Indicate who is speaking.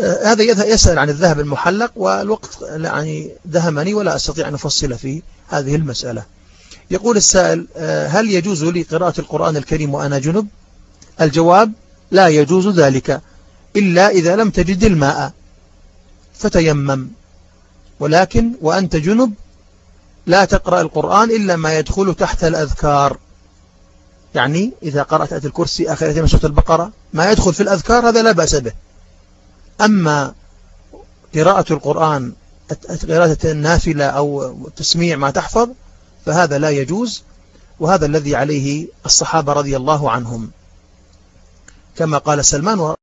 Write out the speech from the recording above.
Speaker 1: آه، هذا يسأل عن الذهب المحلق والوقت يعني دهمني ولا أستطيع أن أفصل في هذه المسألة. يقول السائل آه، هل يجوز لي قراءة القرآن الكريم وأنا جنب؟ الجواب لا يجوز ذلك إلا إذا لم تجد الماء. فتيمم. ولكن وأنت جنب لا تقرأ القرآن إلا ما يدخل تحت الأذكار. يعني إذا قرأت آية الكرسي آخر من سورة البقرة ما يدخل في الأذكار هذا لا بأس به. أما قراءة القرآن قراءة النافلة أو تسميع ما تحفظ فهذا لا يجوز وهذا الذي عليه الصحابة رضي الله عنهم. كما قال سلمان